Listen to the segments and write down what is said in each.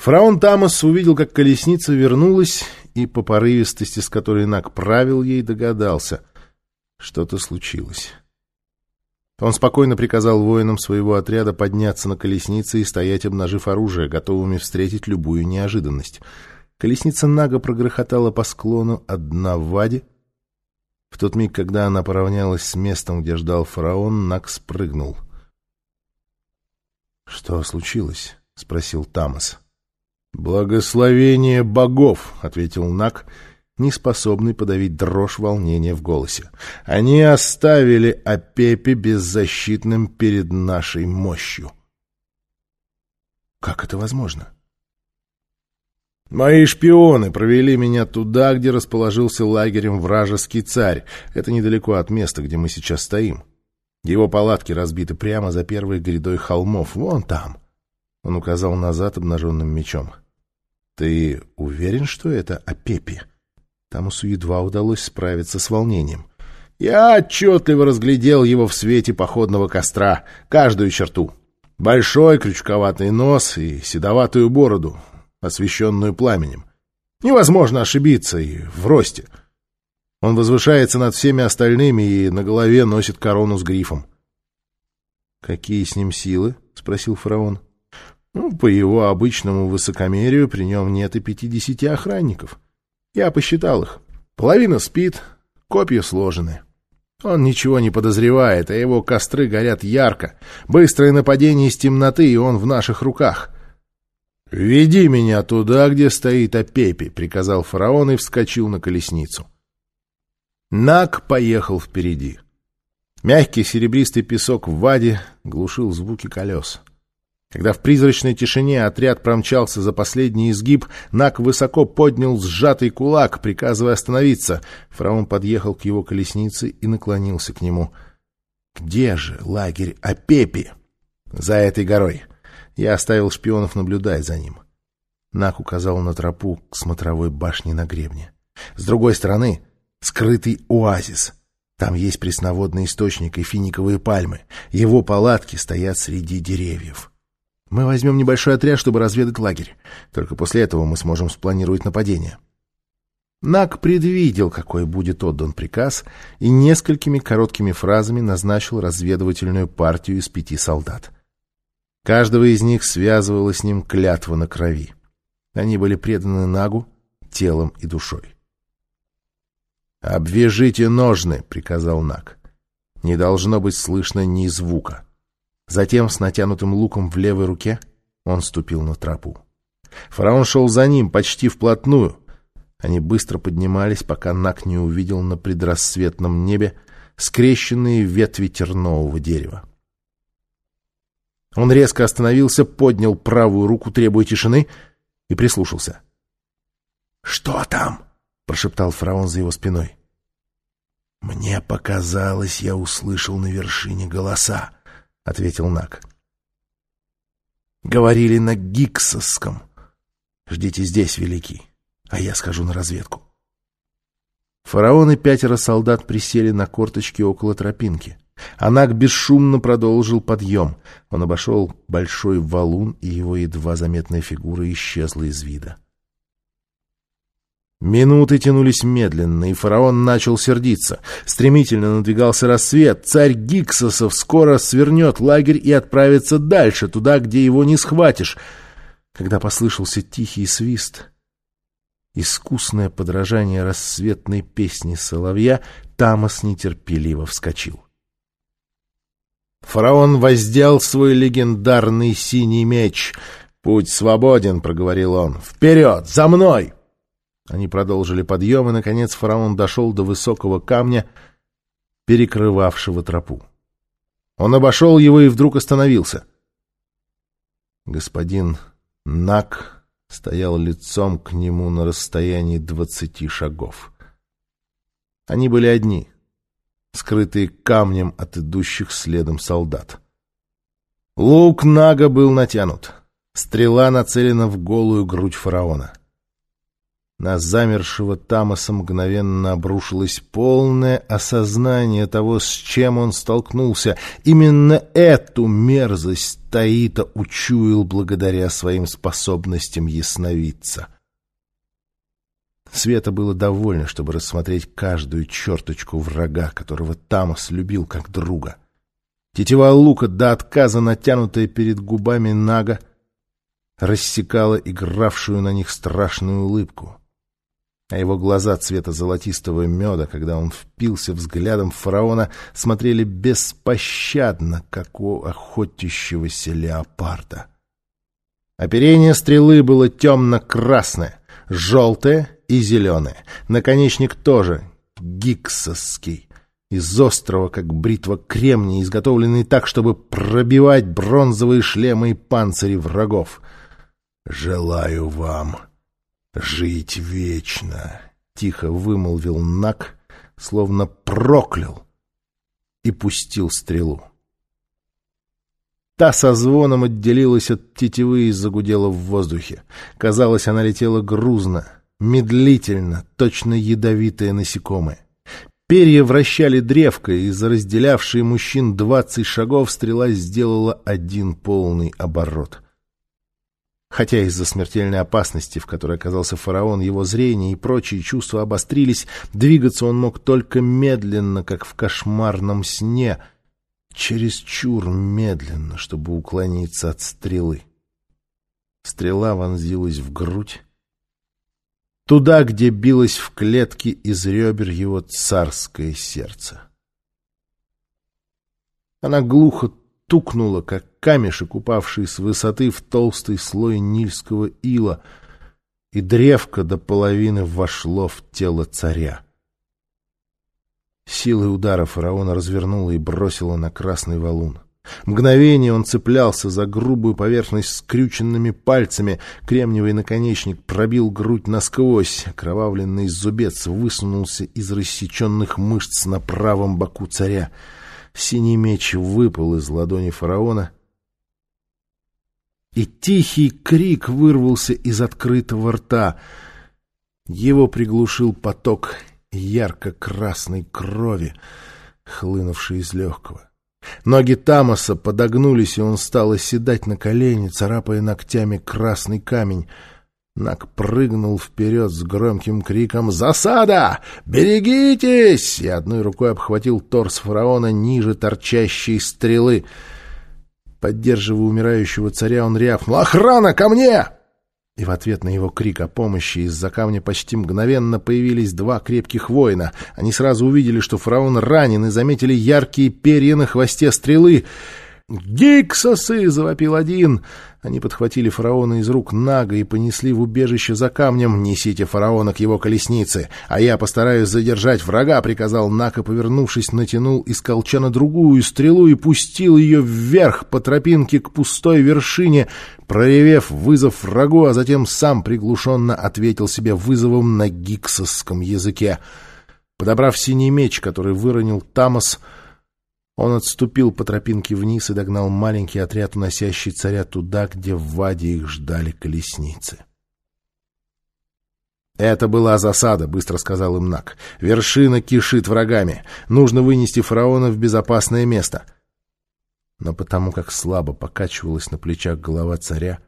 Фараон Тамас увидел, как колесница вернулась, и по порывистости, с которой Нак правил ей, догадался. Что-то случилось. Он спокойно приказал воинам своего отряда подняться на колеснице и стоять, обнажив оружие, готовыми встретить любую неожиданность. Колесница Нага прогрохотала по склону одна в ваде. В тот миг, когда она поравнялась с местом, где ждал фараон, Наг спрыгнул. — Что случилось? — спросил Тамас. — Благословение богов, — ответил Нак, не способный подавить дрожь волнения в голосе. Они оставили Апепи беззащитным перед нашей мощью. — Как это возможно? — Мои шпионы провели меня туда, где расположился лагерем вражеский царь. Это недалеко от места, где мы сейчас стоим. Его палатки разбиты прямо за первой грядой холмов, вон там. Он указал назад обнаженным мечом. «Ты уверен, что это о Пепе?» Тамусу едва удалось справиться с волнением. «Я отчетливо разглядел его в свете походного костра, каждую черту. Большой крючковатый нос и седоватую бороду, освещенную пламенем. Невозможно ошибиться и в росте. Он возвышается над всеми остальными и на голове носит корону с грифом». «Какие с ним силы?» — спросил фараон. Ну, по его обычному высокомерию при нем нет и пятидесяти охранников. Я посчитал их. Половина спит, копья сложены. Он ничего не подозревает, а его костры горят ярко. Быстрое нападение из темноты, и он в наших руках. «Веди меня туда, где стоит Апепи», — приказал фараон и вскочил на колесницу. Нак поехал впереди. Мягкий серебристый песок в ваде глушил звуки колес. Когда в призрачной тишине отряд промчался за последний изгиб, Нак высоко поднял сжатый кулак, приказывая остановиться. Фараон подъехал к его колеснице и наклонился к нему. «Где же лагерь Апепи?» «За этой горой. Я оставил шпионов наблюдать за ним». Нак указал на тропу к смотровой башне на гребне. «С другой стороны — скрытый оазис». Там есть пресноводный источник и финиковые пальмы. Его палатки стоят среди деревьев. Мы возьмем небольшой отряд, чтобы разведать лагерь. Только после этого мы сможем спланировать нападение. Нак предвидел, какой будет отдан приказ, и несколькими короткими фразами назначил разведывательную партию из пяти солдат. Каждого из них связывала с ним клятва на крови. Они были преданы Нагу телом и душой. «Обвяжите ножны», — приказал Наг. «Не должно быть слышно ни звука». Затем, с натянутым луком в левой руке, он ступил на тропу. Фараон шел за ним почти вплотную. Они быстро поднимались, пока Нак не увидел на предрассветном небе скрещенные ветви тернового дерева. Он резко остановился, поднял правую руку, требуя тишины, и прислушался. «Что там?» — прошептал фараон за его спиной. «Мне показалось, я услышал на вершине голоса», — ответил Нак. «Говорили на гиксовском. Ждите здесь, великий, а я схожу на разведку». Фараон и пятеро солдат присели на корточки около тропинки. Анак бесшумно продолжил подъем. Он обошел большой валун, и его едва заметная фигура исчезла из вида. Минуты тянулись медленно, и фараон начал сердиться. Стремительно надвигался рассвет. Царь Гиксосов скоро свернет лагерь и отправится дальше, туда, где его не схватишь. Когда послышался тихий свист, искусное подражание рассветной песни соловья, Тамас нетерпеливо вскочил. Фараон воздел свой легендарный синий меч. «Путь свободен», — проговорил он. «Вперед! За мной!» Они продолжили подъем, и, наконец, фараон дошел до высокого камня, перекрывавшего тропу. Он обошел его и вдруг остановился. Господин Нак стоял лицом к нему на расстоянии двадцати шагов. Они были одни, скрытые камнем от идущих следом солдат. Лук Нага был натянут. Стрела нацелена в голую грудь фараона. На замершего Тамаса мгновенно обрушилось полное осознание того, с чем он столкнулся. Именно эту мерзость Таита учуял благодаря своим способностям ясновидца. Света было довольно, чтобы рассмотреть каждую черточку врага, которого Тамас любил как друга. Тетива лука до отказа, натянутая перед губами Нага, рассекала игравшую на них страшную улыбку а его глаза цвета золотистого меда, когда он впился взглядом фараона, смотрели беспощадно, как у охотящегося леопарда. Оперение стрелы было темно-красное, желтое и зеленое. Наконечник тоже гиксовский, из острого, как бритва кремния, изготовленный так, чтобы пробивать бронзовые шлемы и панцири врагов. «Желаю вам», «Жить вечно!» — тихо вымолвил Нак, словно проклял, и пустил стрелу. Та со звоном отделилась от тетивы и загудела в воздухе. Казалось, она летела грузно, медлительно, точно ядовитое насекомое. Перья вращали древко, и за разделявшие мужчин двадцать шагов стрела сделала один полный оборот — Хотя из-за смертельной опасности, в которой оказался фараон, его зрение и прочие чувства обострились, двигаться он мог только медленно, как в кошмарном сне, чересчур медленно, чтобы уклониться от стрелы. Стрела вонзилась в грудь, туда, где билось в клетке из ребер его царское сердце. Она глухо стукнуло, как камешек, упавший с высоты в толстый слой нильского ила, и древко до половины вошло в тело царя. Силой удара фараона развернула и бросила на красный валун. Мгновение он цеплялся за грубую поверхность скрюченными пальцами. Кремниевый наконечник пробил грудь насквозь. Кровавленный зубец высунулся из рассеченных мышц на правом боку царя. Синий меч выпал из ладони фараона, и тихий крик вырвался из открытого рта. Его приглушил поток ярко-красной крови, хлынувший из легкого. Ноги Тамаса подогнулись, и он стал оседать на колени, царапая ногтями красный камень — Нак прыгнул вперед с громким криком «Засада! Берегитесь!» и одной рукой обхватил торс фараона ниже торчащей стрелы. Поддерживая умирающего царя, он рявкнул «Охрана, ко мне!» И в ответ на его крик о помощи из-за камня почти мгновенно появились два крепких воина. Они сразу увидели, что фараон ранен, и заметили яркие перья на хвосте стрелы — «Гиксосы!» — завопил один. Они подхватили фараона из рук Нага и понесли в убежище за камнем. «Несите фараона к его колеснице, а я постараюсь задержать врага», — приказал Наг и, повернувшись, натянул из колчана другую стрелу и пустил ее вверх по тропинке к пустой вершине, проревев вызов врагу, а затем сам приглушенно ответил себе вызовом на гиксосском языке. Подобрав синий меч, который выронил Тамос, — он отступил по тропинке вниз и догнал маленький отряд, уносящий царя туда, где в Ваде их ждали колесницы. «Это была засада», — быстро сказал им Нак. «Вершина кишит врагами. Нужно вынести фараона в безопасное место». Но потому как слабо покачивалась на плечах голова царя,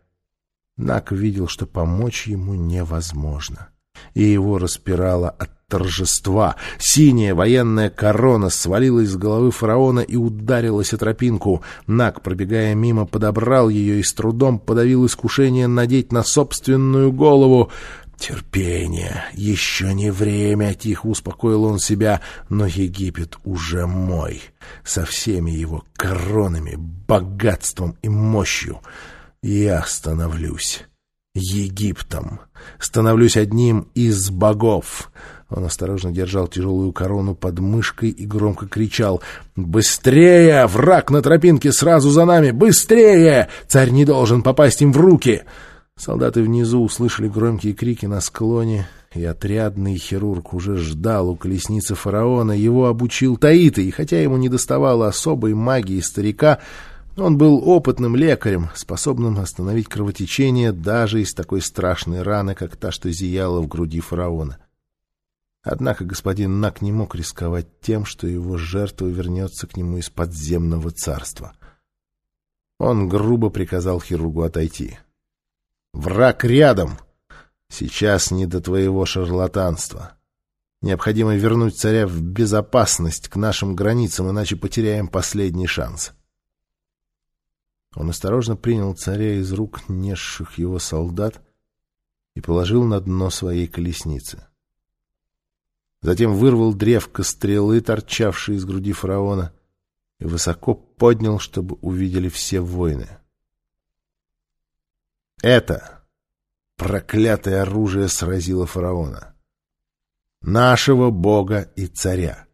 Нак видел, что помочь ему невозможно, и его распирало от торжества. Синяя военная корона свалилась с головы фараона и ударилась о тропинку. Нак, пробегая мимо, подобрал ее и с трудом подавил искушение надеть на собственную голову. «Терпение! Еще не время!» — тихо успокоил он себя. «Но Египет уже мой, со всеми его коронами, богатством и мощью. Я становлюсь Египтом, становлюсь одним из богов». Он осторожно держал тяжелую корону под мышкой и громко кричал «Быстрее! Враг на тропинке сразу за нами! Быстрее! Царь не должен попасть им в руки!» Солдаты внизу услышали громкие крики на склоне, и отрядный хирург уже ждал у колесницы фараона. Его обучил Таита, и хотя ему не доставало особой магии старика, Он был опытным лекарем, способным остановить кровотечение даже из такой страшной раны, как та, что зияла в груди фараона. Однако господин Нак не мог рисковать тем, что его жертва вернется к нему из подземного царства. Он грубо приказал хирургу отойти. «Враг рядом! Сейчас не до твоего шарлатанства. Необходимо вернуть царя в безопасность к нашим границам, иначе потеряем последний шанс». Он осторожно принял царя из рук несших его солдат и положил на дно своей колесницы. Затем вырвал древко стрелы, торчавшие из груди фараона, и высоко поднял, чтобы увидели все воины. Это проклятое оружие сразило фараона. Нашего бога и царя.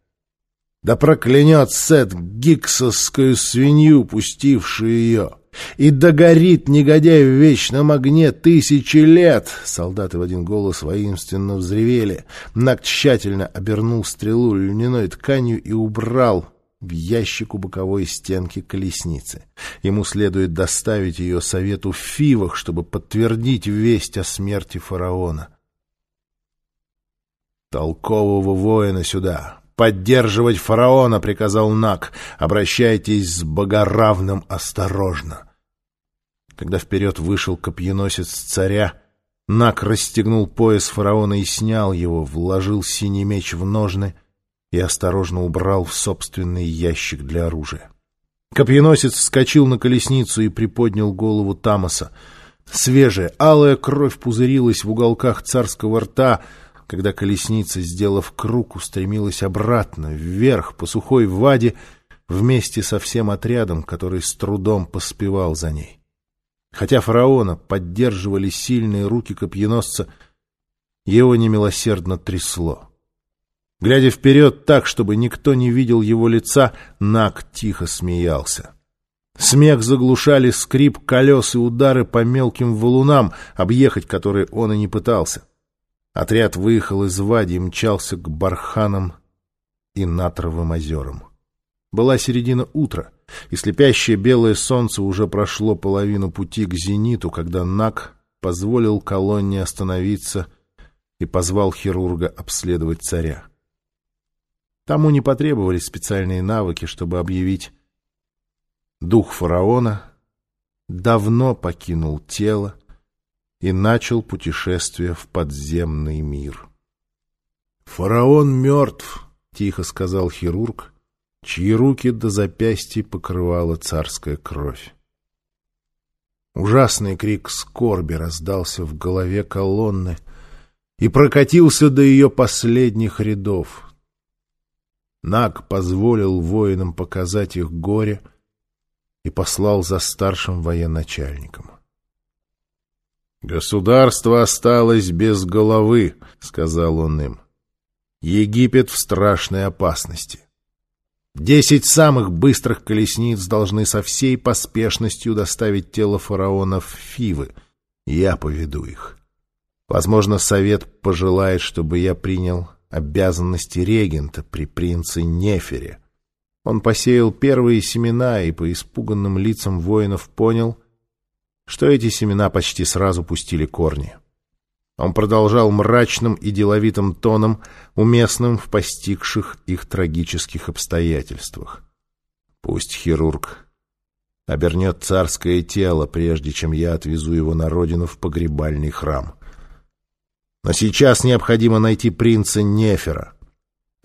Да проклянет Сет гиксовскую свинью, пустившую ее! И догорит негодяй в вечном огне тысячи лет! Солдаты в один голос воинственно взревели. Нак тщательно обернул стрелу льняной тканью и убрал в ящик у боковой стенки колесницы. Ему следует доставить ее совету в Фивах, чтобы подтвердить весть о смерти фараона. «Толкового воина сюда! поддерживать фараона, — приказал Нак. Обращайтесь с богоравным осторожно. Когда вперед вышел копьеносец царя, Нак расстегнул пояс фараона и снял его, вложил синий меч в ножны и осторожно убрал в собственный ящик для оружия. Копьеносец вскочил на колесницу и приподнял голову Тамаса. Свежая, алая кровь пузырилась в уголках царского рта — когда колесница, сделав круг, устремилась обратно, вверх, по сухой ваде, вместе со всем отрядом, который с трудом поспевал за ней. Хотя фараона поддерживали сильные руки копьеносца, его немилосердно трясло. Глядя вперед так, чтобы никто не видел его лица, Нак тихо смеялся. Смех заглушали скрип колес и удары по мелким валунам, объехать которые он и не пытался. Отряд выехал из Вади и мчался к Барханам и Натровым озерам. Была середина утра, и слепящее белое солнце уже прошло половину пути к зениту, когда Нак позволил колонне остановиться и позвал хирурга обследовать царя. Тому не потребовались специальные навыки, чтобы объявить «Дух фараона давно покинул тело, и начал путешествие в подземный мир. «Фараон мертв», — тихо сказал хирург, чьи руки до запястья покрывала царская кровь. Ужасный крик скорби раздался в голове колонны и прокатился до ее последних рядов. Наг позволил воинам показать их горе и послал за старшим военачальником. «Государство осталось без головы», — сказал он им. «Египет в страшной опасности. Десять самых быстрых колесниц должны со всей поспешностью доставить тело фараона в Фивы. Я поведу их. Возможно, совет пожелает, чтобы я принял обязанности регента при принце Нефере». Он посеял первые семена и по испуганным лицам воинов понял — что эти семена почти сразу пустили корни. Он продолжал мрачным и деловитым тоном, уместным в постигших их трагических обстоятельствах. «Пусть хирург обернет царское тело, прежде чем я отвезу его на родину в погребальный храм. Но сейчас необходимо найти принца Нефера.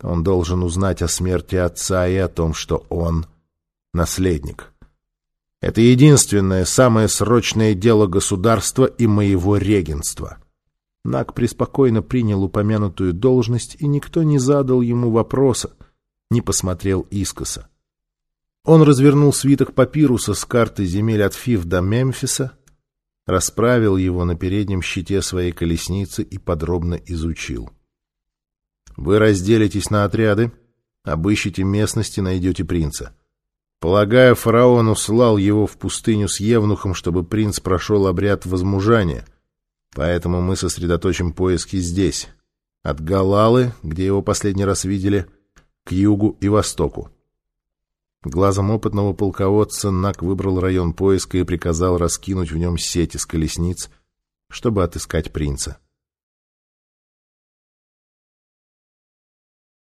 Он должен узнать о смерти отца и о том, что он — наследник». Это единственное, самое срочное дело государства и моего регенства. Нак преспокойно принял упомянутую должность, и никто не задал ему вопроса, не посмотрел искоса. Он развернул свиток папируса с карты земель от Фив до Мемфиса, расправил его на переднем щите своей колесницы и подробно изучил. «Вы разделитесь на отряды, обыщите местности, найдете принца». Полагаю, фараон услал его в пустыню с Евнухом, чтобы принц прошел обряд возмужания. Поэтому мы сосредоточим поиски здесь. От Галалы, где его последний раз видели, к югу и востоку. Глазом опытного полководца Нак выбрал район поиска и приказал раскинуть в нем сеть из колесниц, чтобы отыскать принца.